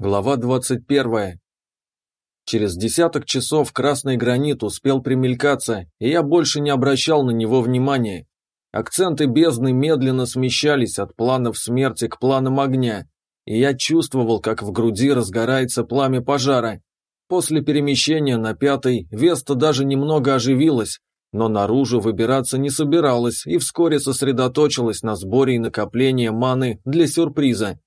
Глава 21. Через десяток часов красный гранит успел примелькаться, и я больше не обращал на него внимания. Акценты бездны медленно смещались от планов смерти к планам огня, и я чувствовал, как в груди разгорается пламя пожара. После перемещения на пятый Веста даже немного оживилась, но наружу выбираться не собиралась и вскоре сосредоточилась на сборе и накоплении маны для сюрприза.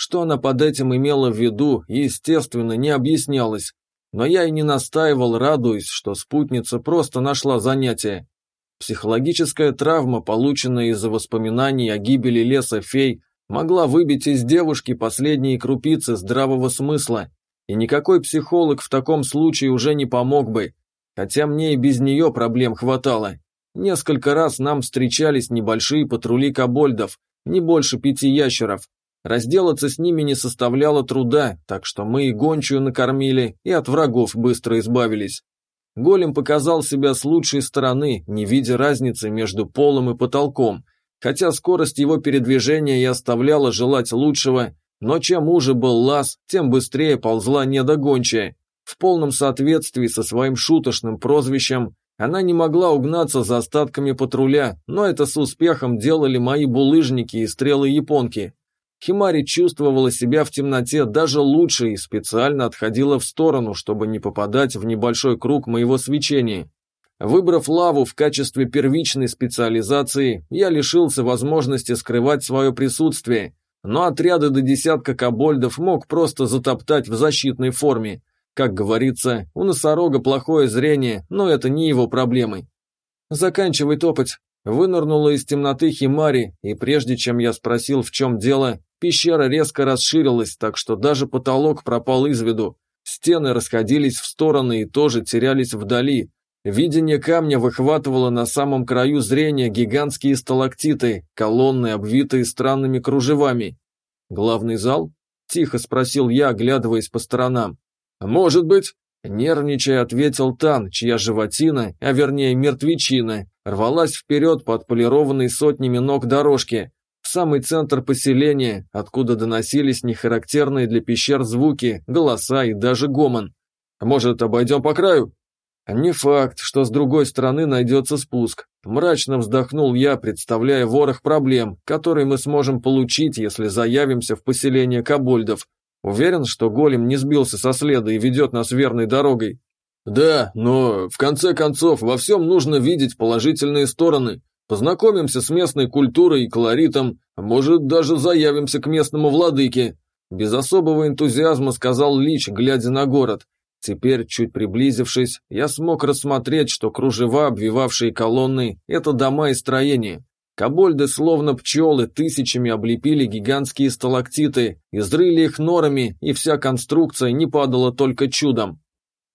Что она под этим имела в виду, естественно, не объяснялось. Но я и не настаивал, радуясь, что спутница просто нашла занятие. Психологическая травма, полученная из-за воспоминаний о гибели леса фей, могла выбить из девушки последние крупицы здравого смысла, и никакой психолог в таком случае уже не помог бы, хотя мне и без нее проблем хватало. Несколько раз нам встречались небольшие патрули кобольдов, не больше пяти ящеров, Разделаться с ними не составляло труда, так что мы и гончую накормили, и от врагов быстро избавились. Голем показал себя с лучшей стороны, не видя разницы между полом и потолком, хотя скорость его передвижения и оставляла желать лучшего, но чем уже был лаз, тем быстрее ползла недогончая. В полном соответствии со своим шуточным прозвищем, она не могла угнаться за остатками патруля, но это с успехом делали мои булыжники и стрелы-японки. Химари чувствовала себя в темноте даже лучше и специально отходила в сторону, чтобы не попадать в небольшой круг моего свечения. Выбрав лаву в качестве первичной специализации, я лишился возможности скрывать свое присутствие, но отряды до десятка кобольдов мог просто затоптать в защитной форме. Как говорится, у носорога плохое зрение, но это не его проблемы. «Заканчивай топать», Вынырнула из темноты Химари, и прежде чем я спросил, в чем дело, пещера резко расширилась, так что даже потолок пропал из виду. Стены расходились в стороны и тоже терялись вдали. Видение камня выхватывало на самом краю зрения гигантские сталактиты, колонны, обвитые странными кружевами. «Главный зал?» – тихо спросил я, оглядываясь по сторонам. «Может быть», – нервничая ответил Тан, чья животина, а вернее мертвечина, рвалась вперед по отполированной сотнями ног дорожке, самый центр поселения, откуда доносились нехарактерные для пещер звуки, голоса и даже гомон. «Может, обойдем по краю?» «Не факт, что с другой стороны найдется спуск», Мрачно вздохнул я, представляя ворох проблем, которые мы сможем получить, если заявимся в поселение кобольдов. Уверен, что голем не сбился со следа и ведет нас верной дорогой. Да, но в конце концов во всем нужно видеть положительные стороны. Познакомимся с местной культурой и колоритом, а может даже заявимся к местному владыке. Без особого энтузиазма сказал Лич, глядя на город. Теперь, чуть приблизившись, я смог рассмотреть, что кружева, обвивавшие колонны, это дома и строения. Кобольды, словно пчелы, тысячами облепили гигантские сталактиты, изрыли их норами, и вся конструкция не падала только чудом.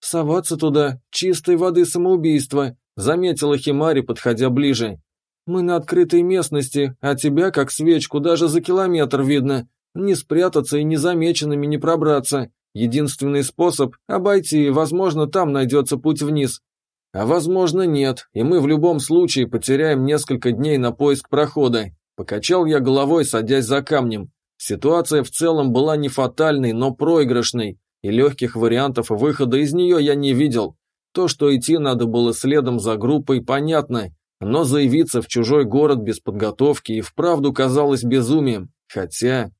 «Соваться туда – чистой воды самоубийство», – заметила Химари, подходя ближе. «Мы на открытой местности, а тебя, как свечку, даже за километр видно. Не спрятаться и незамеченными не пробраться. Единственный способ – обойти, возможно, там найдется путь вниз. А возможно, нет, и мы в любом случае потеряем несколько дней на поиск прохода. Покачал я головой, садясь за камнем. Ситуация в целом была не фатальной, но проигрышной и легких вариантов выхода из нее я не видел. То, что идти надо было следом за группой, понятно, но заявиться в чужой город без подготовки и вправду казалось безумием. Хотя...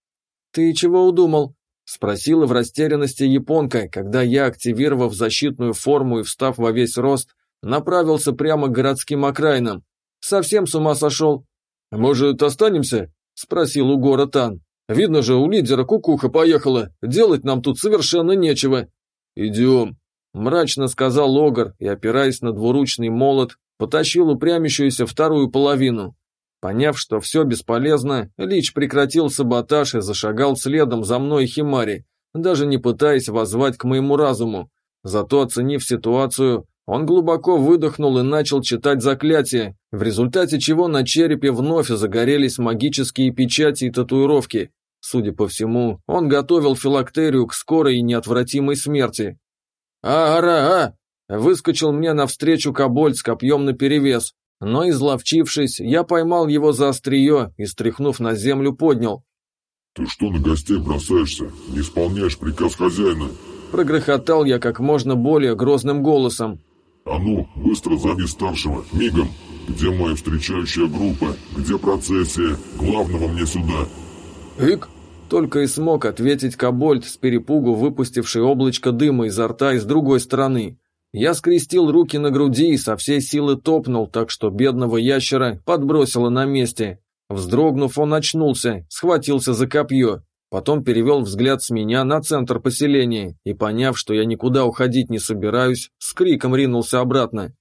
«Ты чего удумал?» – спросила в растерянности японка, когда я, активировав защитную форму и встав во весь рост, направился прямо к городским окраинам. «Совсем с ума сошел?» «Может, останемся?» – спросил у гора Тан. Видно же, у лидера кукуха поехала, делать нам тут совершенно нечего. Идем, мрачно сказал Огар и, опираясь на двуручный молот, потащил упрямящуюся вторую половину. Поняв, что все бесполезно, Лич прекратил саботаж и зашагал следом за мной Химари, даже не пытаясь воззвать к моему разуму. Зато, оценив ситуацию, он глубоко выдохнул и начал читать заклятие, в результате чего на черепе вновь загорелись магические печати и татуировки. Судя по всему, он готовил филактерию к скорой и неотвратимой смерти. «А-ара-а!» Выскочил мне навстречу кобольд с копьем наперевес, но, изловчившись, я поймал его за острие и, стряхнув на землю, поднял. «Ты что на гостей бросаешься? Не исполняешь приказ хозяина?» Прогрохотал я как можно более грозным голосом. «А ну, быстро зови старшего, мигом! Где моя встречающая группа? Где процессия? Главного мне сюда!» «Ик!» Только и смог ответить Кобольд с перепугу, выпустивший облачко дыма изо рта из другой стороны. Я скрестил руки на груди и со всей силы топнул, так что бедного ящера подбросило на месте. Вздрогнув, он очнулся, схватился за копье. Потом перевел взгляд с меня на центр поселения и, поняв, что я никуда уходить не собираюсь, с криком ринулся обратно.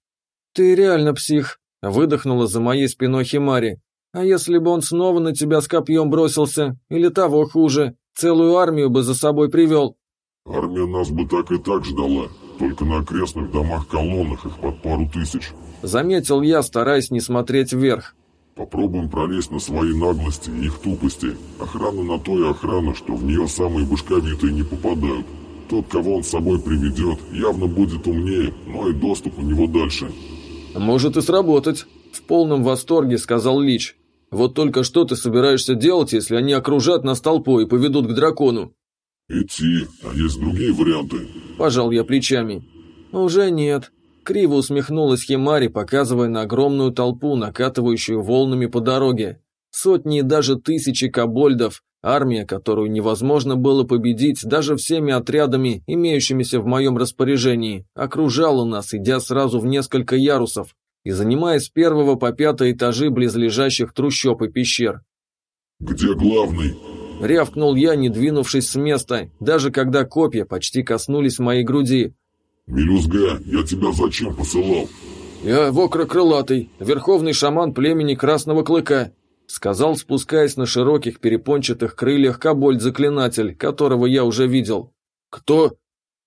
«Ты реально псих!» – выдохнула за моей спиной Химари. «А если бы он снова на тебя с копьем бросился? Или того хуже? Целую армию бы за собой привел?» «Армия нас бы так и так ждала, только на окрестных домах-колоннах их под пару тысяч», – заметил я, стараясь не смотреть вверх. Попробуем пролезть на свои наглости и их тупости. Охрана на то и охрана, что в нее самые башковитые не попадают. Тот, кого он с собой приведет, явно будет умнее, но и доступ у него дальше. «Может и сработать», — в полном восторге сказал Лич. «Вот только что ты собираешься делать, если они окружат нас толпой и поведут к дракону?» «Идти, а есть другие варианты?» Пожал я плечами. «Уже нет. Криво усмехнулась Химари, показывая на огромную толпу, накатывающую волнами по дороге. Сотни и даже тысячи кобольдов, армия, которую невозможно было победить даже всеми отрядами, имеющимися в моем распоряжении, окружала нас, идя сразу в несколько ярусов и занимая с первого по пятый этажи близлежащих трущоб и пещер. «Где главный?» Рявкнул я, не двинувшись с места, даже когда копья почти коснулись моей груди, «Мелюзга, я тебя зачем посылал?» «Я Вокра Крылатый, верховный шаман племени Красного Клыка», сказал, спускаясь на широких перепончатых крыльях кобольд-заклинатель, которого я уже видел. «Кто?»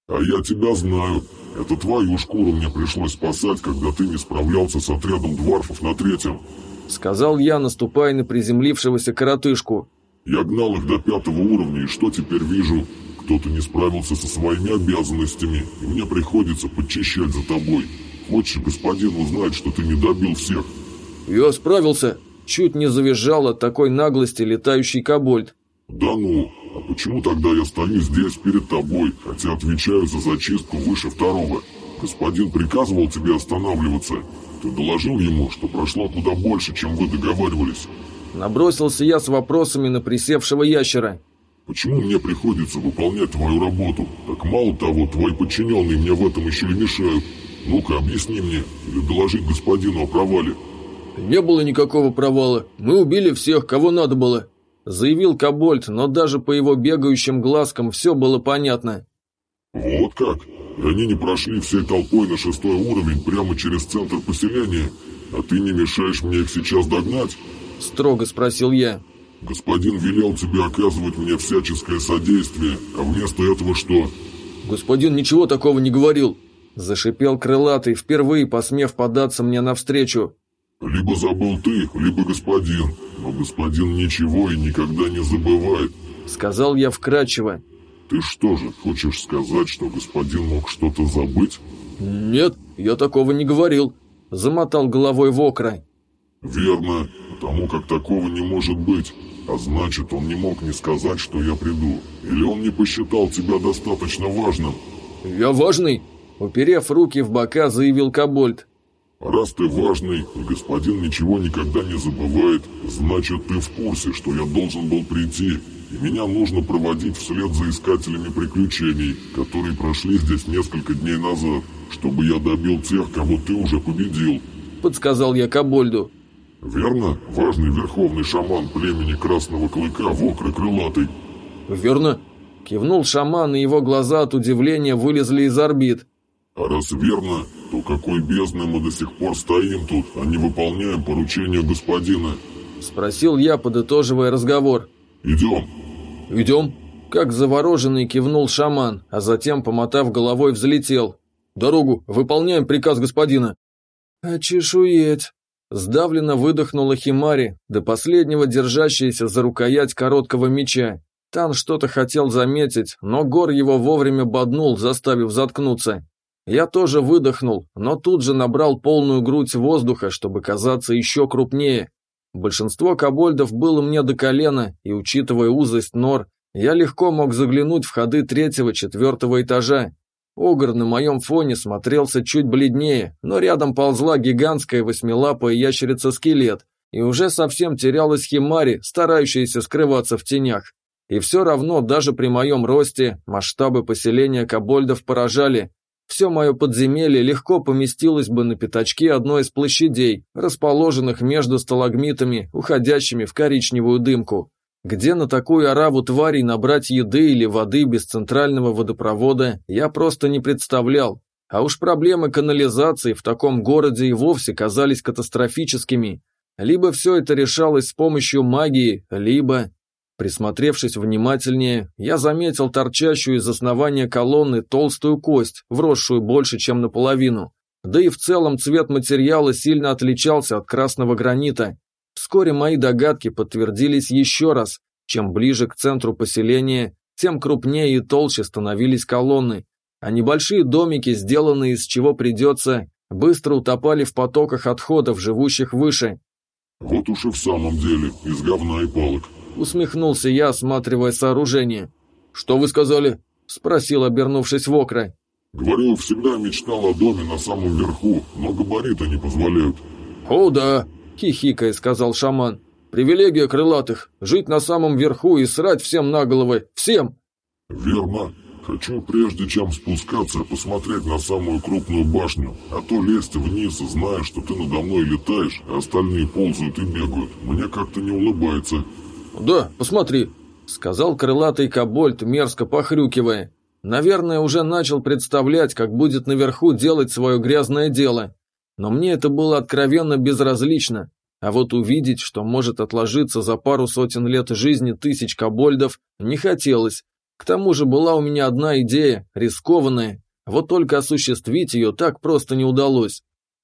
«А я тебя знаю. Это твою шкуру мне пришлось спасать, когда ты не справлялся с отрядом дворфов на третьем», сказал я, наступая на приземлившегося коротышку. «Я гнал их до пятого уровня, и что теперь вижу? Кто-то не справился со своими обязанностями, и мне приходится подчищать за тобой. Хочешь, господин узнать, что ты не добил всех?» «Я справился!» Чуть не завизжал от такой наглости летающий кобольд. «Да ну! А почему тогда я стою здесь перед тобой, хотя отвечаю за зачистку выше второго? Господин приказывал тебе останавливаться. Ты доложил ему, что прошло куда больше, чем вы договаривались?» Набросился я с вопросами на присевшего ящера. Почему мне приходится выполнять твою работу? Так мало того, твои подчиненные мне в этом еще и мешают. Ну-ка, объясни мне, или доложить господину о провале». «Не было никакого провала. Мы убили всех, кого надо было», — заявил Кобольд, но даже по его бегающим глазкам все было понятно. «Вот как? И они не прошли всей толпой на шестой уровень прямо через центр поселения, а ты не мешаешь мне их сейчас догнать?» — строго спросил я. «Господин велел тебе оказывать мне всяческое содействие, а вместо этого что?» «Господин ничего такого не говорил», – зашипел крылатый, впервые посмев податься мне навстречу. «Либо забыл ты, либо господин, но господин ничего и никогда не забывает», – сказал я вкрадчиво. «Ты что же, хочешь сказать, что господин мог что-то забыть?» «Нет, я такого не говорил», – замотал головой Вокра. «Верно, потому как такого не может быть. А значит, он не мог не сказать, что я приду. Или он не посчитал тебя достаточно важным?» «Я важный?» Уперев руки в бока, заявил Кобольд. «Раз ты важный, и господин ничего никогда не забывает, значит, ты в курсе, что я должен был прийти, и меня нужно проводить вслед за искателями приключений, которые прошли здесь несколько дней назад, чтобы я добил тех, кого ты уже победил», — подсказал я Кобольду. Верно? Важный верховный шаман племени Красного Клыка, Вокры Крылатый. Верно. Кивнул шаман, и его глаза от удивления вылезли из орбит. А раз верно, то какой бездны мы до сих пор стоим тут, а не выполняем поручение господина? Спросил я, подытоживая разговор. Идем. Идем. Как завороженный кивнул шаман, а затем, помотав головой, взлетел. «Дорогу! Выполняем приказ господина!» «Очешуеть!» Сдавленно выдохнула Химари, до последнего держащаяся за рукоять короткого меча. Тан что-то хотел заметить, но Гор его вовремя боднул, заставив заткнуться. Я тоже выдохнул, но тут же набрал полную грудь воздуха, чтобы казаться еще крупнее. Большинство кобольдов было мне до колена, и, учитывая узость нор, я легко мог заглянуть в ходы третьего-четвертого этажа. Огр на моем фоне смотрелся чуть бледнее, но рядом ползла гигантская восьмилапая ящерица-скелет, и уже совсем терялась Химари, старающаяся скрываться в тенях. И все равно, даже при моем росте, масштабы поселения кобольдов поражали. Все мое подземелье легко поместилось бы на пятачке одной из площадей, расположенных между сталагмитами, уходящими в коричневую дымку. Где на такую ораву тварей набрать еды или воды без центрального водопровода, я просто не представлял. А уж проблемы канализации в таком городе и вовсе казались катастрофическими. Либо все это решалось с помощью магии, либо... Присмотревшись внимательнее, я заметил торчащую из основания колонны толстую кость, вросшую больше, чем наполовину. Да и в целом цвет материала сильно отличался от красного гранита. Вскоре мои догадки подтвердились еще раз. Чем ближе к центру поселения, тем крупнее и толще становились колонны, а небольшие домики, сделанные из чего придется, быстро утопали в потоках отходов, живущих выше. «Вот уж и в самом деле, из говна и палок», Усмехнулся я, осматривая сооружение. «Что вы сказали?» Спросил, обернувшись в окра. «Говорю, всегда мечтал о доме на самом верху, но габариты не позволяют». «О, да!» – хихикая сказал шаман. «Привилегия крылатых – жить на самом верху и срать всем на головы. Всем!» «Верно. Хочу, прежде чем спускаться, посмотреть на самую крупную башню, а то лезть вниз, зная, что ты надо мной летаешь, а остальные ползают и бегают. Мне как-то не улыбается». «Да, посмотри», — сказал крылатый кобольд, мерзко похрюкивая. Наверное, уже начал представлять, как будет наверху делать свое грязное дело. Но мне это было откровенно безразлично. А вот увидеть, что может отложиться за пару сотен лет жизни тысяч кобольдов, не хотелось. К тому же была у меня одна идея, рискованная. Вот только осуществить ее так просто не удалось.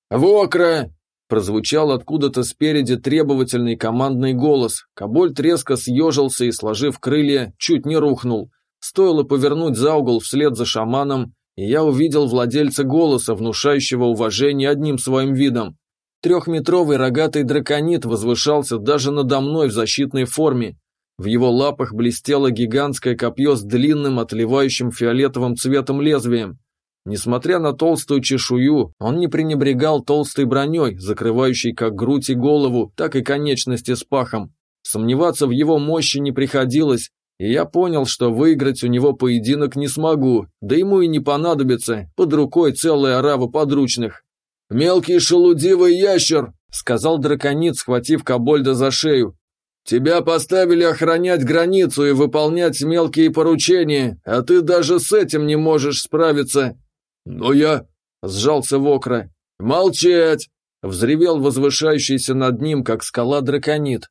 «Вокра!» Прозвучал откуда-то спереди требовательный командный голос. Кобольд резко съежился и, сложив крылья, чуть не рухнул. Стоило повернуть за угол вслед за шаманом, и я увидел владельца голоса, внушающего уважение одним своим видом. Трехметровый рогатый драконит возвышался даже надо мной в защитной форме. В его лапах блестело гигантское копье с длинным, отливающим фиолетовым цветом лезвием. Несмотря на толстую чешую, он не пренебрегал толстой броней, закрывающей как грудь и голову, так и конечности с пахом. Сомневаться в его мощи не приходилось, и я понял, что выиграть у него поединок не смогу, да ему и не понадобится, под рукой целая орава подручных. «Мелкий шелудивый ящер!» — сказал драконит, схватив Кобольда за шею. «Тебя поставили охранять границу и выполнять мелкие поручения, а ты даже с этим не можешь справиться. «Но я...» — сжался в окра. «Молчать!» — взревел возвышающийся над ним, как скала драконит.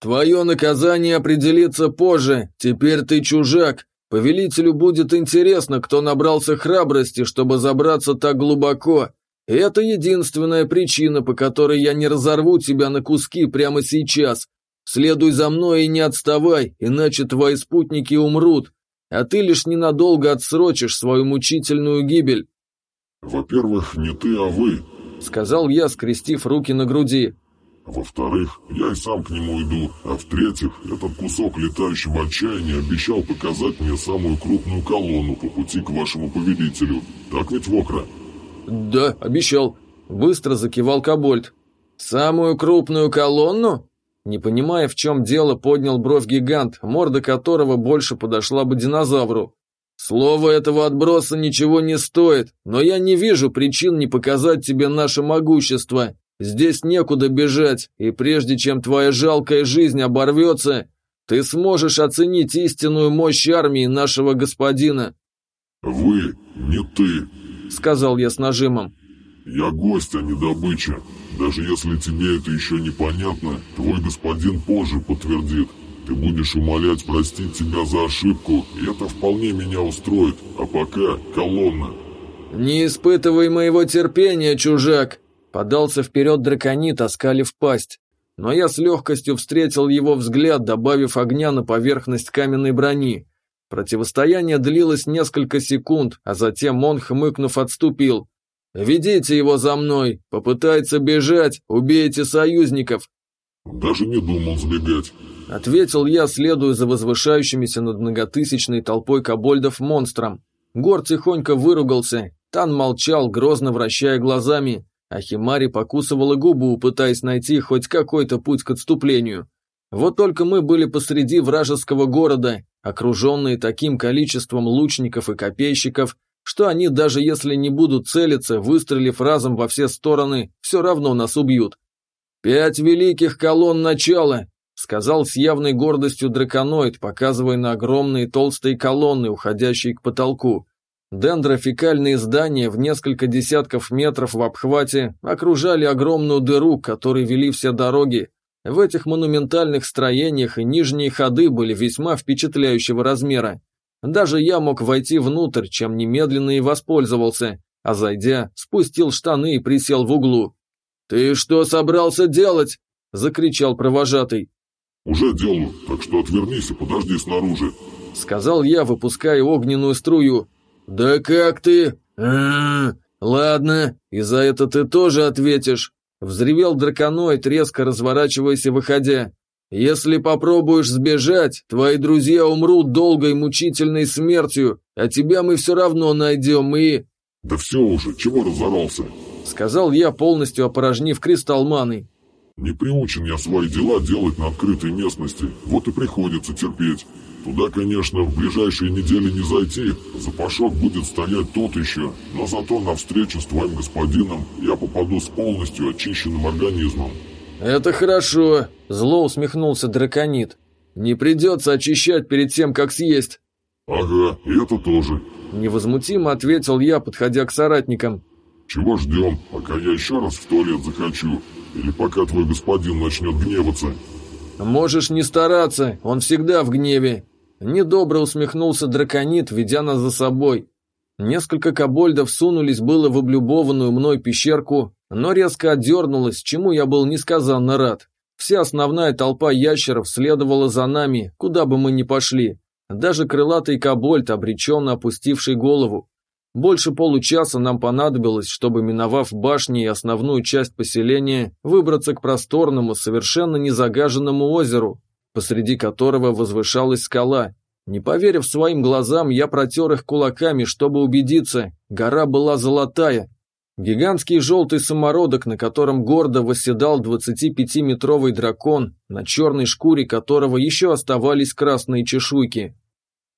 «Твое наказание определится позже, теперь ты чужак. Повелителю будет интересно, кто набрался храбрости, чтобы забраться так глубоко. И это единственная причина, по которой я не разорву тебя на куски прямо сейчас. Следуй за мной и не отставай, иначе твои спутники умрут, а ты лишь ненадолго отсрочишь свою мучительную гибель». «Во-первых, не ты, а вы», — сказал я, скрестив руки на груди. «Во-вторых, я и сам к нему иду, а в-третьих, этот кусок летающего отчаяния обещал показать мне самую крупную колонну по пути к вашему повелителю. Так ведь, Вокра?» «Да, обещал», — быстро закивал Кобольд. «Самую крупную колонну?» Не понимая, в чем дело, поднял бровь гигант, морда которого больше подошла бы динозавру. «Слово этого отброса ничего не стоит, но я не вижу причин не показать тебе наше могущество. Здесь некуда бежать, и прежде чем твоя жалкая жизнь оборвется, ты сможешь оценить истинную мощь армии нашего господина». «Вы, не ты», — сказал я с нажимом. «Я гость, а не добыча. Даже если тебе это еще непонятно, твой господин позже подтвердит. Ты будешь умолять простить тебя за ошибку, и это вполне меня устроит. А пока колонна». «Не испытывай моего терпения, чужак!» Подался вперед драконит, оскалив пасть. Но я с легкостью встретил его взгляд, добавив огня на поверхность каменной брони. Противостояние длилось несколько секунд, а затем он, хмыкнув, отступил. «Ведите его за мной! Попытается бежать! Убейте союзников!» Даже не думал сбегать. Ответил я, следуя за возвышающимися над многотысячной толпой кобольдов монстром. Гор тихонько выругался, Тан молчал, грозно вращая глазами, а Химари покусывала губу, пытаясь найти хоть какой-то путь к отступлению. Вот только мы были посреди вражеского города, окруженные таким количеством лучников и копейщиков, что они, даже если не будут целиться, выстрелив разом во все стороны, все равно нас убьют. «Пять великих колонн начала!» — сказал с явной гордостью драконоид, показывая на огромные толстые колонны, уходящие к потолку. Дендрофикальные здания в несколько десятков метров в обхвате окружали огромную дыру, которой вели все дороги. В этих монументальных строениях и нижние ходы были весьма впечатляющего размера. Даже я мог войти внутрь, чем немедленно и воспользовался, а зайдя, спустил штаны и присел в углу. «Ты что собрался делать?» – закричал провожатый. «Уже делаю, так что отвернись и подожди снаружи», – сказал я, выпуская огненную струю. «Да как ты? А -а -а. Ладно, и за это ты тоже ответишь», – взревел драконоид, резко разворачиваясь и выходя. «Если попробуешь сбежать, твои друзья умрут долгой мучительной смертью, а тебя мы все равно найдем и...» «Да все уже, чего разорался?» сказал я, полностью опорожнив кристалл маны. «Не приучен я свои дела делать на открытой местности, вот и приходится терпеть. Туда, конечно, в ближайшие недели не зайти, запашок будет стоять тот еще, но зато на встречу с твоим господином я попаду с полностью очищенным организмом». «Это хорошо», — зло усмехнулся драконит. «Не придется очищать перед тем, как съесть». «Ага, и это тоже», — невозмутимо ответил я, подходя к соратникам. Чего ждем, пока я еще раз в туалет захочу? Или пока твой господин начнет гневаться?» «Можешь не стараться, он всегда в гневе». Недобро усмехнулся драконит, ведя нас за собой. Несколько кобольдов сунулись было в облюбованную мной пещерку, но резко отдернулась, чему я был несказанно рад. Вся основная толпа ящеров следовала за нами, куда бы мы ни пошли. Даже крылатый кобольд, обреченно опустивший голову. Больше получаса нам понадобилось, чтобы, миновав башни и основную часть поселения, выбраться к просторному, совершенно незагаженному озеру, посреди которого возвышалась скала. Не поверив своим глазам, я протер их кулаками, чтобы убедиться, гора была золотая. Гигантский желтый самородок, на котором гордо восседал 25-метровый дракон, на черной шкуре которого еще оставались красные чешуйки.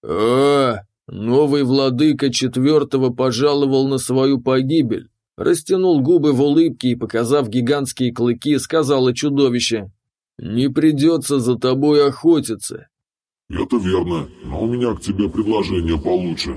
а, Новый владыка четвертого пожаловал на свою погибель. Растянул губы в улыбке и, показав гигантские клыки, сказала чудовище. «Не придется за тобой охотиться». «Это верно, но у меня к тебе предложение получше»,